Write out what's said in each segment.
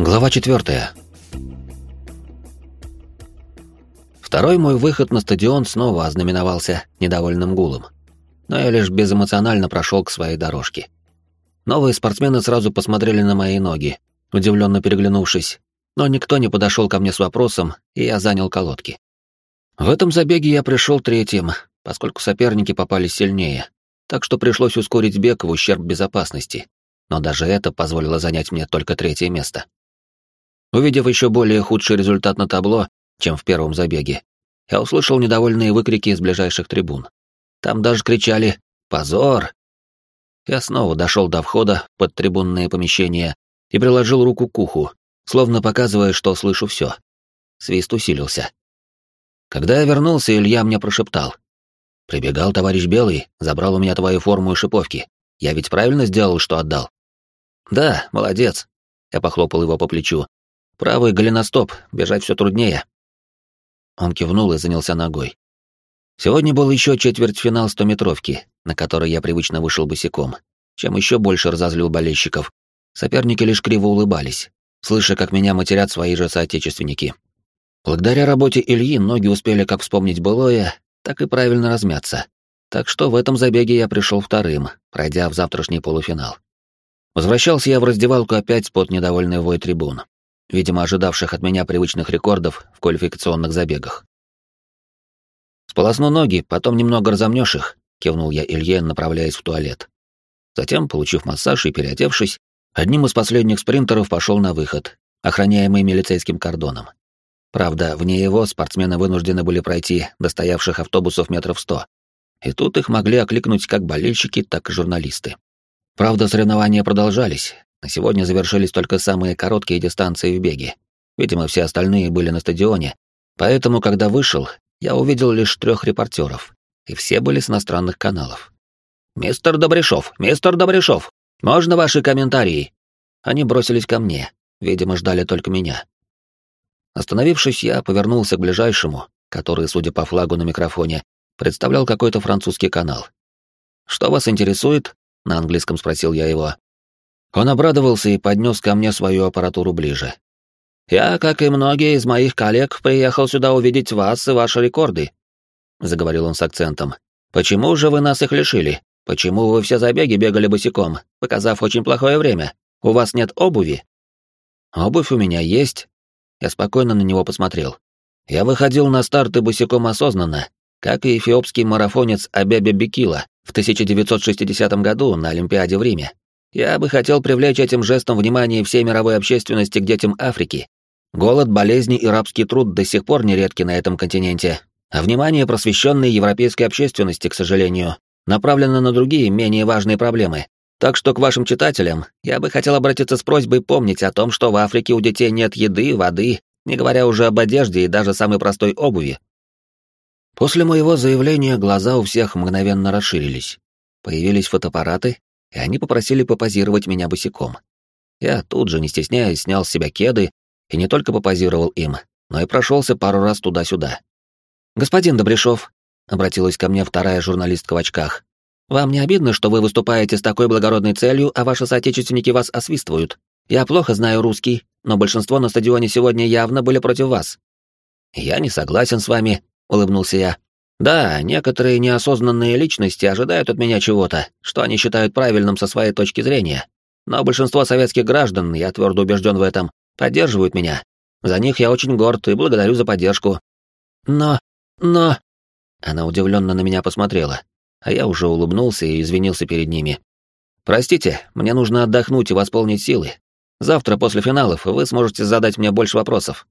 Глава четвертая. Второй мой выход на стадион снова ознаменовался недовольным гулом. Но я лишь безэмоционально прошел к своей дорожке. Новые спортсмены сразу посмотрели на мои ноги, удивленно переглянувшись, но никто не подошел ко мне с вопросом, и я занял колодки. В этом забеге я пришел третьим, поскольку соперники попали сильнее, так что пришлось ускорить бег в ущерб безопасности, но даже это позволило занять мне только третье место. Увидев еще более худший результат на табло, чем в первом забеге, я услышал недовольные выкрики из ближайших трибун. Там даже кричали «Позор!». Я снова дошел до входа под трибунные помещения и приложил руку к уху, словно показывая, что слышу все. Свист усилился. Когда я вернулся, Илья мне прошептал. «Прибегал товарищ Белый, забрал у меня твою форму и шиповки. Я ведь правильно сделал, что отдал?» «Да, молодец», — я похлопал его по плечу, Правый голеностоп, бежать все труднее. Он кивнул и занялся ногой. Сегодня был еще четвертьфинал стометровки, на который я привычно вышел босиком, чем еще больше разозлил болельщиков. Соперники лишь криво улыбались, слыша, как меня матерят свои же соотечественники. Благодаря работе Ильи ноги успели как вспомнить былое, так и правильно размяться. Так что в этом забеге я пришел вторым, пройдя в завтрашний полуфинал. Возвращался я в раздевалку опять под недовольный вой трибун видимо, ожидавших от меня привычных рекордов в квалификационных забегах. «Сполосну ноги, потом немного разомнешь их», — кивнул я Илье, направляясь в туалет. Затем, получив массаж и переодевшись, одним из последних спринтеров пошел на выход, охраняемый милицейским кордоном. Правда, вне его спортсмены вынуждены были пройти до стоявших автобусов метров сто, и тут их могли окликнуть как болельщики, так и журналисты. Правда, соревнования продолжались, на сегодня завершились только самые короткие дистанции в беге. Видимо, все остальные были на стадионе, поэтому, когда вышел, я увидел лишь трех репортеров, и все были с иностранных каналов. «Мистер Добряшов! Мистер Добряшов! Можно ваши комментарии?» Они бросились ко мне, видимо, ждали только меня. Остановившись, я повернулся к ближайшему, который, судя по флагу на микрофоне, представлял какой-то французский канал. «Что вас интересует?» — на английском спросил я его. Он обрадовался и поднес ко мне свою аппаратуру ближе. «Я, как и многие из моих коллег, приехал сюда увидеть вас и ваши рекорды», — заговорил он с акцентом. «Почему же вы нас их лишили? Почему вы все забеги бегали босиком, показав очень плохое время? У вас нет обуви?» «Обувь у меня есть». Я спокойно на него посмотрел. Я выходил на старты босиком осознанно, как и эфиопский марафонец Абебе Бекила в 1960 году на Олимпиаде в Риме. Я бы хотел привлечь этим жестом внимание всей мировой общественности к детям Африки. Голод, болезни и рабский труд до сих пор нередки на этом континенте, а внимание просвещенной европейской общественности, к сожалению, направлено на другие, менее важные проблемы. Так что к вашим читателям я бы хотел обратиться с просьбой помнить о том, что в Африке у детей нет еды, воды, не говоря уже об одежде и даже самой простой обуви. После моего заявления глаза у всех мгновенно расширились. Появились фотоаппараты, и они попросили попозировать меня босиком. Я тут же, не стесняясь, снял с себя кеды и не только попозировал им, но и прошелся пару раз туда-сюда. «Господин Добряшов», — обратилась ко мне вторая журналистка в очках, «вам не обидно, что вы выступаете с такой благородной целью, а ваши соотечественники вас освистывают? Я плохо знаю русский, но большинство на стадионе сегодня явно были против вас». «Я не согласен с вами», — улыбнулся я. Да, некоторые неосознанные личности ожидают от меня чего-то, что они считают правильным со своей точки зрения. Но большинство советских граждан, я твердо убежден в этом, поддерживают меня. За них я очень горд и благодарю за поддержку. Но... но... Она удивленно на меня посмотрела, а я уже улыбнулся и извинился перед ними. «Простите, мне нужно отдохнуть и восполнить силы. Завтра после финалов вы сможете задать мне больше вопросов».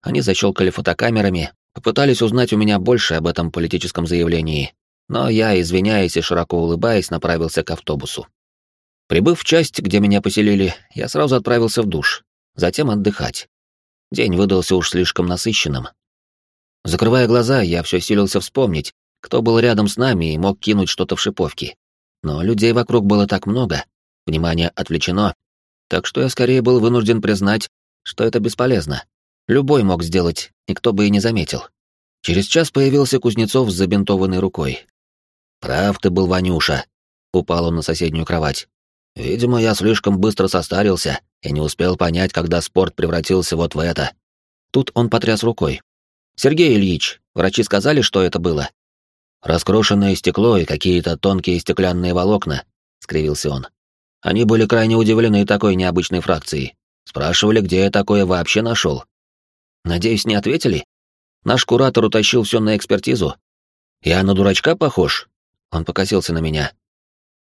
Они защелкали фотокамерами, Попытались узнать у меня больше об этом политическом заявлении, но я, извиняясь и широко улыбаясь, направился к автобусу. Прибыв в часть, где меня поселили, я сразу отправился в душ, затем отдыхать. День выдался уж слишком насыщенным. Закрывая глаза, я все силился вспомнить, кто был рядом с нами и мог кинуть что-то в шиповки. Но людей вокруг было так много, внимание отвлечено, так что я скорее был вынужден признать, что это бесполезно. Любой мог сделать, никто бы и не заметил. Через час появился Кузнецов с забинтованной рукой. «Прав ты был, Ванюша», — упал он на соседнюю кровать. «Видимо, я слишком быстро состарился, Я не успел понять, когда спорт превратился вот в это. Тут он потряс рукой. «Сергей Ильич, врачи сказали, что это было?» «Раскрошенное стекло и какие-то тонкие стеклянные волокна», — скривился он. Они были крайне удивлены такой необычной фракцией. Спрашивали, где я такое вообще нашел. Надеюсь, не ответили? Наш куратор утащил все на экспертизу. Я на дурачка похож? Он покосился на меня.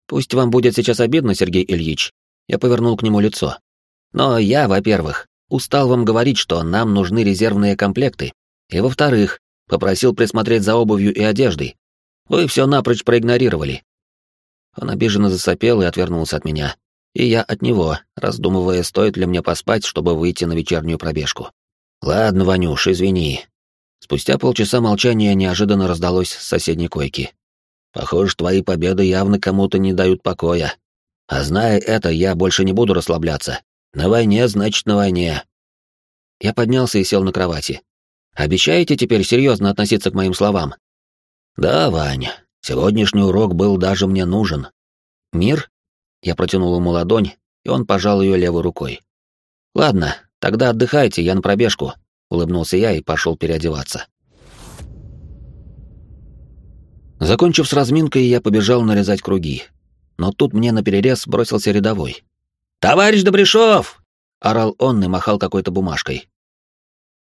Пусть вам будет сейчас обидно, Сергей Ильич. Я повернул к нему лицо. Но я, во-первых, устал вам говорить, что нам нужны резервные комплекты. И во-вторых, попросил присмотреть за обувью и одеждой. Вы все напрочь проигнорировали. Он обиженно засопел и отвернулся от меня. И я от него, раздумывая, стоит ли мне поспать, чтобы выйти на вечернюю пробежку. «Ладно, Ванюш, извини». Спустя полчаса молчания неожиданно раздалось с соседней койки. «Похоже, твои победы явно кому-то не дают покоя. А зная это, я больше не буду расслабляться. На войне, значит, на войне». Я поднялся и сел на кровати. «Обещаете теперь серьезно относиться к моим словам?» «Да, Ваня, сегодняшний урок был даже мне нужен». «Мир?» Я протянул ему ладонь, и он пожал ее левой рукой. «Ладно, тогда отдыхайте, я на пробежку», — улыбнулся я и пошел переодеваться. Закончив с разминкой, я побежал нарезать круги. Но тут мне на перерез бросился рядовой. «Товарищ Добряшов!» — орал он и махал какой-то бумажкой.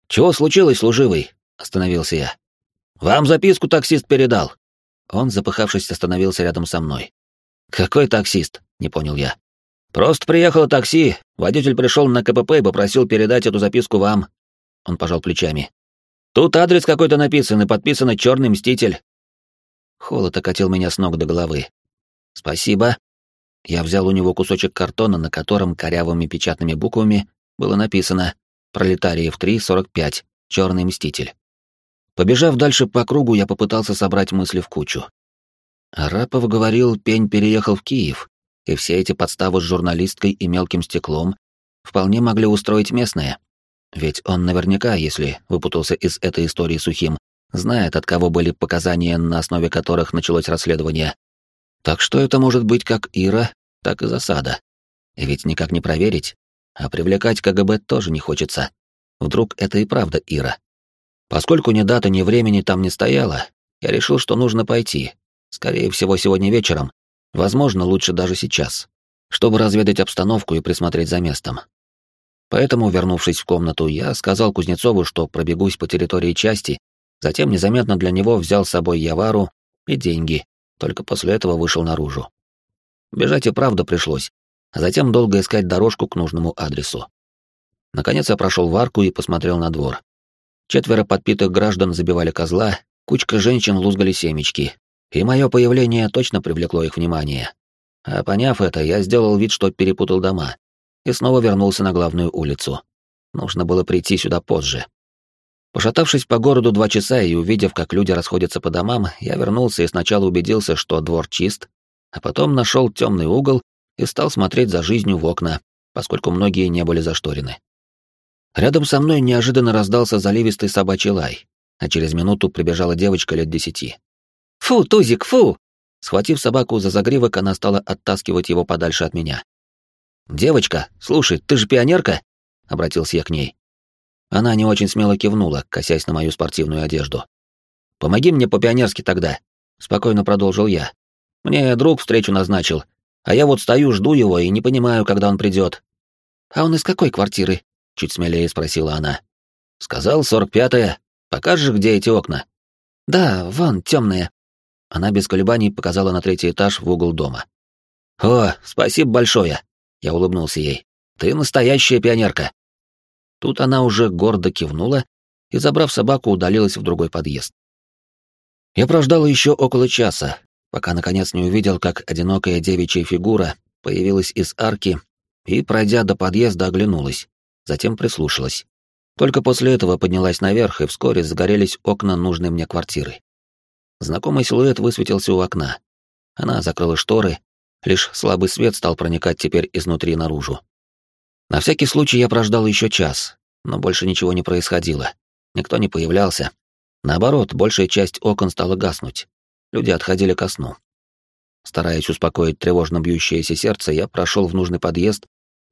«Чего случилось, служивый?» — остановился я. «Вам записку таксист передал». Он, запыхавшись, остановился рядом со мной. «Какой таксист?» — не понял я. «Просто приехало такси, водитель пришел на КПП и попросил передать эту записку вам». Он пожал плечами. «Тут адрес какой-то написан и подписано «Черный мститель». Холод окатил меня с ног до головы. «Спасибо». Я взял у него кусочек картона, на котором корявыми печатными буквами было написано «Пролетариев 3, Черный мститель». Побежав дальше по кругу, я попытался собрать мысли в кучу. Арапов говорил, Пень переехал в Киев, и все эти подставы с журналисткой и мелким стеклом вполне могли устроить местные. Ведь он наверняка, если выпутался из этой истории сухим, знает, от кого были показания, на основе которых началось расследование. Так что это может быть как Ира, так и засада. И ведь никак не проверить. А привлекать КГБ тоже не хочется. Вдруг это и правда Ира. Поскольку ни даты, ни времени там не стояло, я решил, что нужно пойти. Скорее всего, сегодня вечером, Возможно, лучше даже сейчас, чтобы разведать обстановку и присмотреть за местом. Поэтому, вернувшись в комнату, я сказал Кузнецову, что пробегусь по территории части, затем незаметно для него взял с собой Явару и деньги, только после этого вышел наружу. Бежать и правда пришлось, а затем долго искать дорожку к нужному адресу. Наконец я прошел в арку и посмотрел на двор. Четверо подпитых граждан забивали козла, кучка женщин лузгали семечки, и мое появление точно привлекло их внимание. А поняв это, я сделал вид, что перепутал дома, и снова вернулся на главную улицу. Нужно было прийти сюда позже. Пошатавшись по городу два часа и увидев, как люди расходятся по домам, я вернулся и сначала убедился, что двор чист, а потом нашел темный угол и стал смотреть за жизнью в окна, поскольку многие не были зашторены. Рядом со мной неожиданно раздался заливистый собачий лай, а через минуту прибежала девочка лет десяти. «Фу, Тузик, фу!» Схватив собаку за загривок, она стала оттаскивать его подальше от меня. «Девочка, слушай, ты же пионерка?» — обратился я к ней. Она не очень смело кивнула, косясь на мою спортивную одежду. «Помоги мне по-пионерски тогда», — спокойно продолжил я. «Мне друг встречу назначил, а я вот стою, жду его и не понимаю, когда он придет. «А он из какой квартиры?» — чуть смелее спросила она. «Сказал, сорок пятая. Покажешь, где эти окна?» «Да, вон, темные. Она без колебаний показала на третий этаж в угол дома. «О, спасибо большое!» — я улыбнулся ей. «Ты настоящая пионерка!» Тут она уже гордо кивнула и, забрав собаку, удалилась в другой подъезд. Я прождал еще около часа, пока наконец не увидел, как одинокая девичья фигура появилась из арки и, пройдя до подъезда, оглянулась, затем прислушалась. Только после этого поднялась наверх, и вскоре загорелись окна нужной мне квартиры. Знакомый силуэт высветился у окна. Она закрыла шторы, лишь слабый свет стал проникать теперь изнутри наружу. На всякий случай я прождал еще час, но больше ничего не происходило. Никто не появлялся. Наоборот, большая часть окон стала гаснуть. Люди отходили ко сну. Стараясь успокоить тревожно бьющееся сердце, я прошел в нужный подъезд,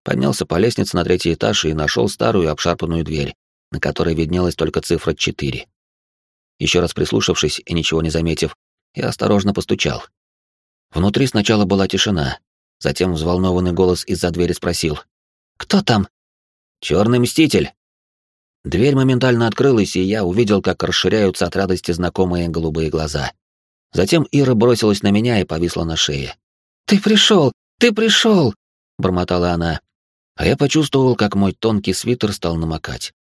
Поднялся по лестнице на третий этаж и нашел старую обшарпанную дверь, на которой виднелась только цифра 4. Еще раз прислушавшись и ничего не заметив, я осторожно постучал. Внутри сначала была тишина, затем взволнованный голос из-за двери спросил. «Кто там?» «Черный мститель!» Дверь моментально открылась, и я увидел, как расширяются от радости знакомые голубые глаза. Затем Ира бросилась на меня и повисла на шее. «Ты пришел! Ты пришел!» — бормотала она. А я почувствовал, как мой тонкий свитер стал намокать.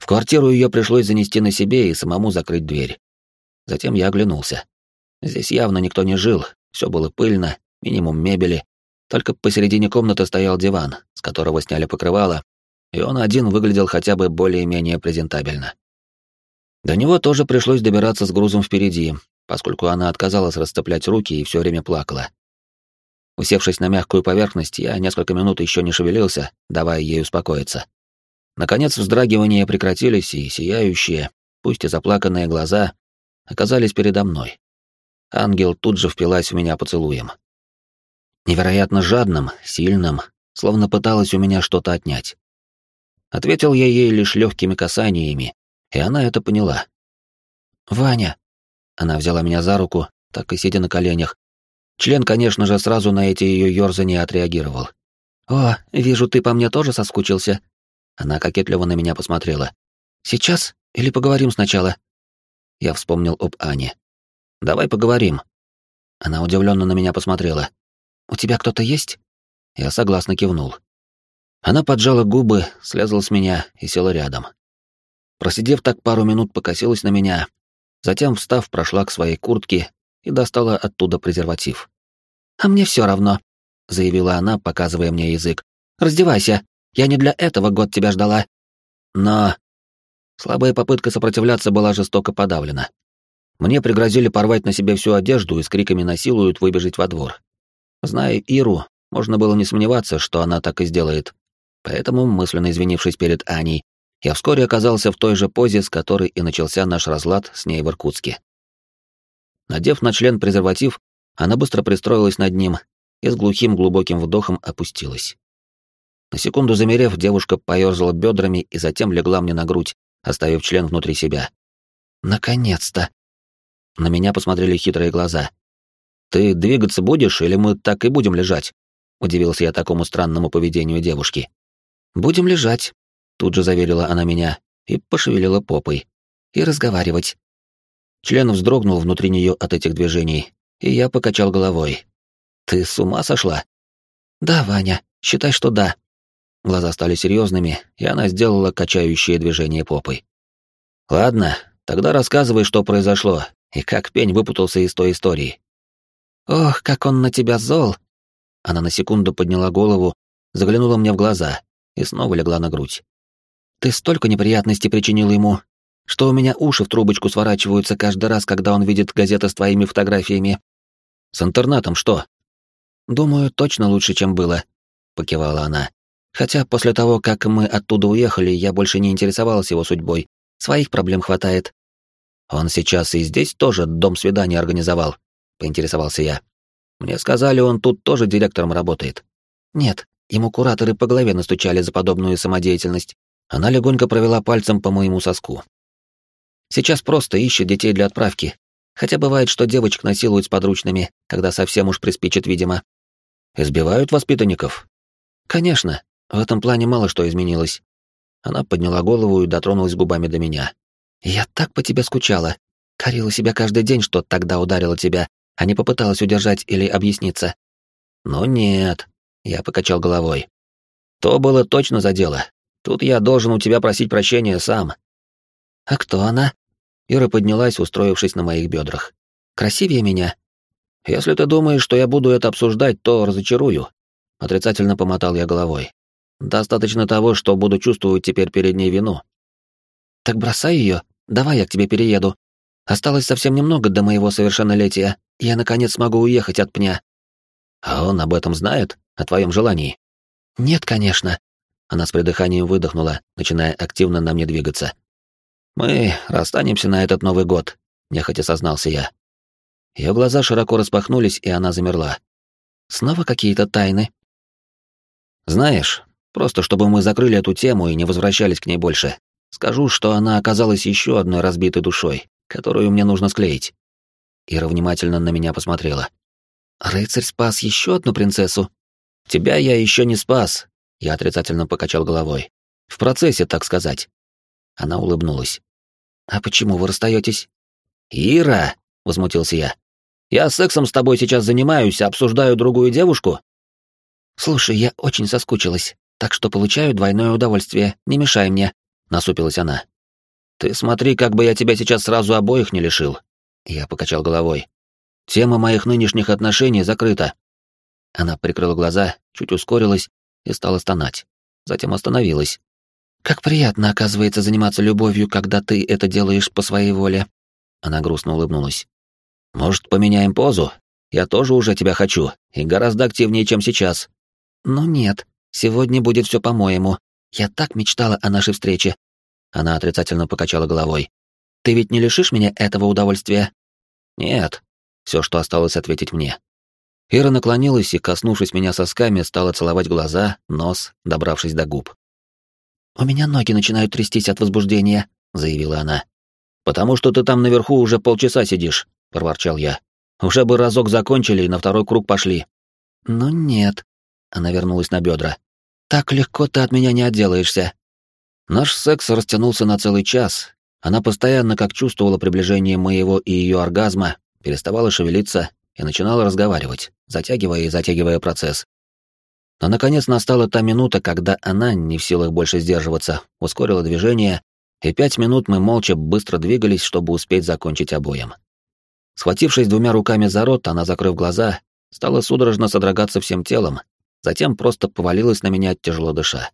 В квартиру ее пришлось занести на себе и самому закрыть дверь. Затем я оглянулся. Здесь явно никто не жил, все было пыльно, минимум мебели. Только посередине комнаты стоял диван, с которого сняли покрывало, и он один выглядел хотя бы более-менее презентабельно. До него тоже пришлось добираться с грузом впереди, поскольку она отказалась расцеплять руки и все время плакала. Усевшись на мягкую поверхность, я несколько минут еще не шевелился, давая ей успокоиться. Наконец вздрагивания прекратились, и сияющие, пусть и заплаканные глаза, оказались передо мной. Ангел тут же впилась в меня поцелуем. Невероятно жадным, сильным, словно пыталась у меня что-то отнять. Ответил я ей лишь легкими касаниями, и она это поняла. «Ваня!» Она взяла меня за руку, так и сидя на коленях. Член, конечно же, сразу на эти ее ёрзания отреагировал. «О, вижу, ты по мне тоже соскучился», она кокетливо на меня посмотрела. «Сейчас? Или поговорим сначала?» Я вспомнил об Ане. «Давай поговорим». Она удивленно на меня посмотрела. «У тебя кто-то есть?» Я согласно кивнул. Она поджала губы, слезла с меня и села рядом. Просидев так пару минут, покосилась на меня, затем, встав, прошла к своей куртке и достала оттуда презерватив. «А мне все равно», — заявила она, показывая мне язык. «Раздевайся». Я не для этого год тебя ждала. Но... Слабая попытка сопротивляться была жестоко подавлена. Мне пригрозили порвать на себе всю одежду и с криками насилуют выбежать во двор. Зная Иру, можно было не сомневаться, что она так и сделает. Поэтому, мысленно извинившись перед Аней, я вскоре оказался в той же позе, с которой и начался наш разлад с ней в Иркутске. Надев на член презерватив, она быстро пристроилась над ним и с глухим глубоким вдохом опустилась. На секунду замерев, девушка поёрзала бедрами и затем легла мне на грудь, оставив член внутри себя. «Наконец-то!» На меня посмотрели хитрые глаза. «Ты двигаться будешь, или мы так и будем лежать?» Удивился я такому странному поведению девушки. «Будем лежать», — тут же заверила она меня и пошевелила попой. «И разговаривать». Член вздрогнул внутри нее от этих движений, и я покачал головой. «Ты с ума сошла?» «Да, Ваня, считай, что да», Глаза стали серьезными, и она сделала качающее движение попой. «Ладно, тогда рассказывай, что произошло, и как пень выпутался из той истории». «Ох, как он на тебя зол!» Она на секунду подняла голову, заглянула мне в глаза и снова легла на грудь. «Ты столько неприятностей причинил ему, что у меня уши в трубочку сворачиваются каждый раз, когда он видит газеты с твоими фотографиями. С интернатом что?» «Думаю, точно лучше, чем было», — покивала она. Хотя после того, как мы оттуда уехали, я больше не интересовался его судьбой. Своих проблем хватает. Он сейчас и здесь тоже дом свидания организовал, поинтересовался я. Мне сказали, он тут тоже директором работает. Нет, ему кураторы по голове настучали за подобную самодеятельность. Она легонько провела пальцем по моему соску. Сейчас просто ищет детей для отправки. Хотя бывает, что девочек насилуют с подручными, когда совсем уж приспичит, видимо. Избивают воспитанников? Конечно, в этом плане мало что изменилось. Она подняла голову и дотронулась губами до меня. «Я так по тебе скучала. Корила себя каждый день, что тогда ударила тебя, а не попыталась удержать или объясниться». «Ну нет», — я покачал головой. «То было точно за дело. Тут я должен у тебя просить прощения сам». «А кто она?» Ира поднялась, устроившись на моих бедрах. «Красивее меня?» «Если ты думаешь, что я буду это обсуждать, то разочарую». Отрицательно помотал я головой. Достаточно того, что буду чувствовать теперь перед ней вину. Так бросай ее, давай я к тебе перееду. Осталось совсем немного до моего совершеннолетия, я наконец смогу уехать от пня. А он об этом знает, о твоем желании? Нет, конечно. Она с придыханием выдохнула, начиная активно на мне двигаться. Мы расстанемся на этот Новый год, нехотя сознался я. Ее глаза широко распахнулись, и она замерла. Снова какие-то тайны, Знаешь, просто чтобы мы закрыли эту тему и не возвращались к ней больше, скажу, что она оказалась еще одной разбитой душой, которую мне нужно склеить. Ира внимательно на меня посмотрела. «Рыцарь спас еще одну принцессу?» «Тебя я еще не спас», — я отрицательно покачал головой. «В процессе, так сказать». Она улыбнулась. «А почему вы расстаетесь?» «Ира!» — возмутился я. «Я сексом с тобой сейчас занимаюсь, обсуждаю другую девушку?» «Слушай, я очень соскучилась, так что получаю двойное удовольствие, не мешай мне», — насупилась она. «Ты смотри, как бы я тебя сейчас сразу обоих не лишил». Я покачал головой. «Тема моих нынешних отношений закрыта». Она прикрыла глаза, чуть ускорилась и стала стонать. Затем остановилась. «Как приятно, оказывается, заниматься любовью, когда ты это делаешь по своей воле». Она грустно улыбнулась. «Может, поменяем позу? Я тоже уже тебя хочу, и гораздо активнее, чем сейчас». «Ну нет, сегодня будет все по-моему. Я так мечтала о нашей встрече». Она отрицательно покачала головой. «Ты ведь не лишишь меня этого удовольствия?» «Нет», — все, что осталось ответить мне. Ира наклонилась и, коснувшись меня сосками, стала целовать глаза, нос, добравшись до губ. «У меня ноги начинают трястись от возбуждения», — заявила она. «Потому что ты там наверху уже полчаса сидишь», — проворчал я. «Уже бы разок закончили и на второй круг пошли». «Ну нет», — она вернулась на бедра. «Так легко ты от меня не отделаешься». Наш секс растянулся на целый час. Она постоянно, как чувствовала приближение моего и ее оргазма, переставала шевелиться и начинала разговаривать, затягивая и затягивая процесс. Но наконец настала та минута, когда она, не в силах больше сдерживаться, ускорила движение, и пять минут мы молча быстро двигались, чтобы успеть закончить обоим. Схватившись двумя руками за рот, она, закрыв глаза, стала судорожно содрогаться всем телом, затем просто повалилась на меня, тяжело дыша.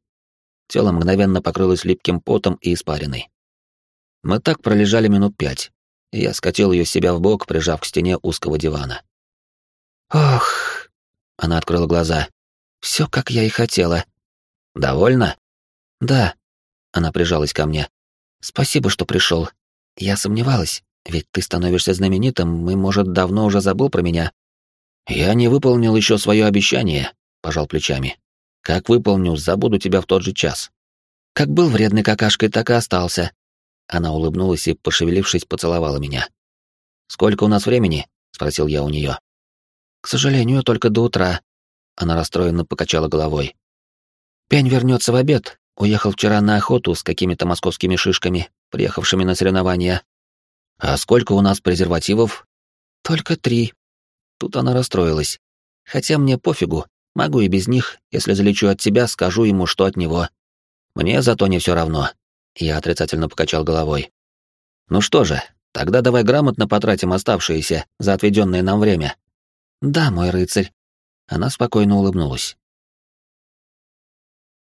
Тело мгновенно покрылось липким потом и испариной. Мы так пролежали минут пять, и я скатил ее себя в бок, прижав к стене узкого дивана. «Ох!» — она открыла глаза. Все, как я и хотела. Довольно? Да. Она прижалась ко мне. Спасибо, что пришел. Я сомневалась, ведь ты становишься знаменитым и, может, давно уже забыл про меня. Я не выполнил еще свое обещание, пожал плечами. Как выполню, забуду тебя в тот же час. Как был вредной какашкой, так и остался. Она улыбнулась и, пошевелившись, поцеловала меня. Сколько у нас времени? спросил я у нее. К сожалению, только до утра, она расстроенно покачала головой. Пень вернется в обед. Уехал вчера на охоту с какими-то московскими шишками, приехавшими на соревнования. А сколько у нас презервативов? Только три. Тут она расстроилась. Хотя мне пофигу, могу и без них, если залечу от тебя, скажу ему, что от него. Мне зато не все равно. Я отрицательно покачал головой. Ну что же, тогда давай грамотно потратим оставшееся за отведенное нам время. Да, мой рыцарь. Она спокойно улыбнулась.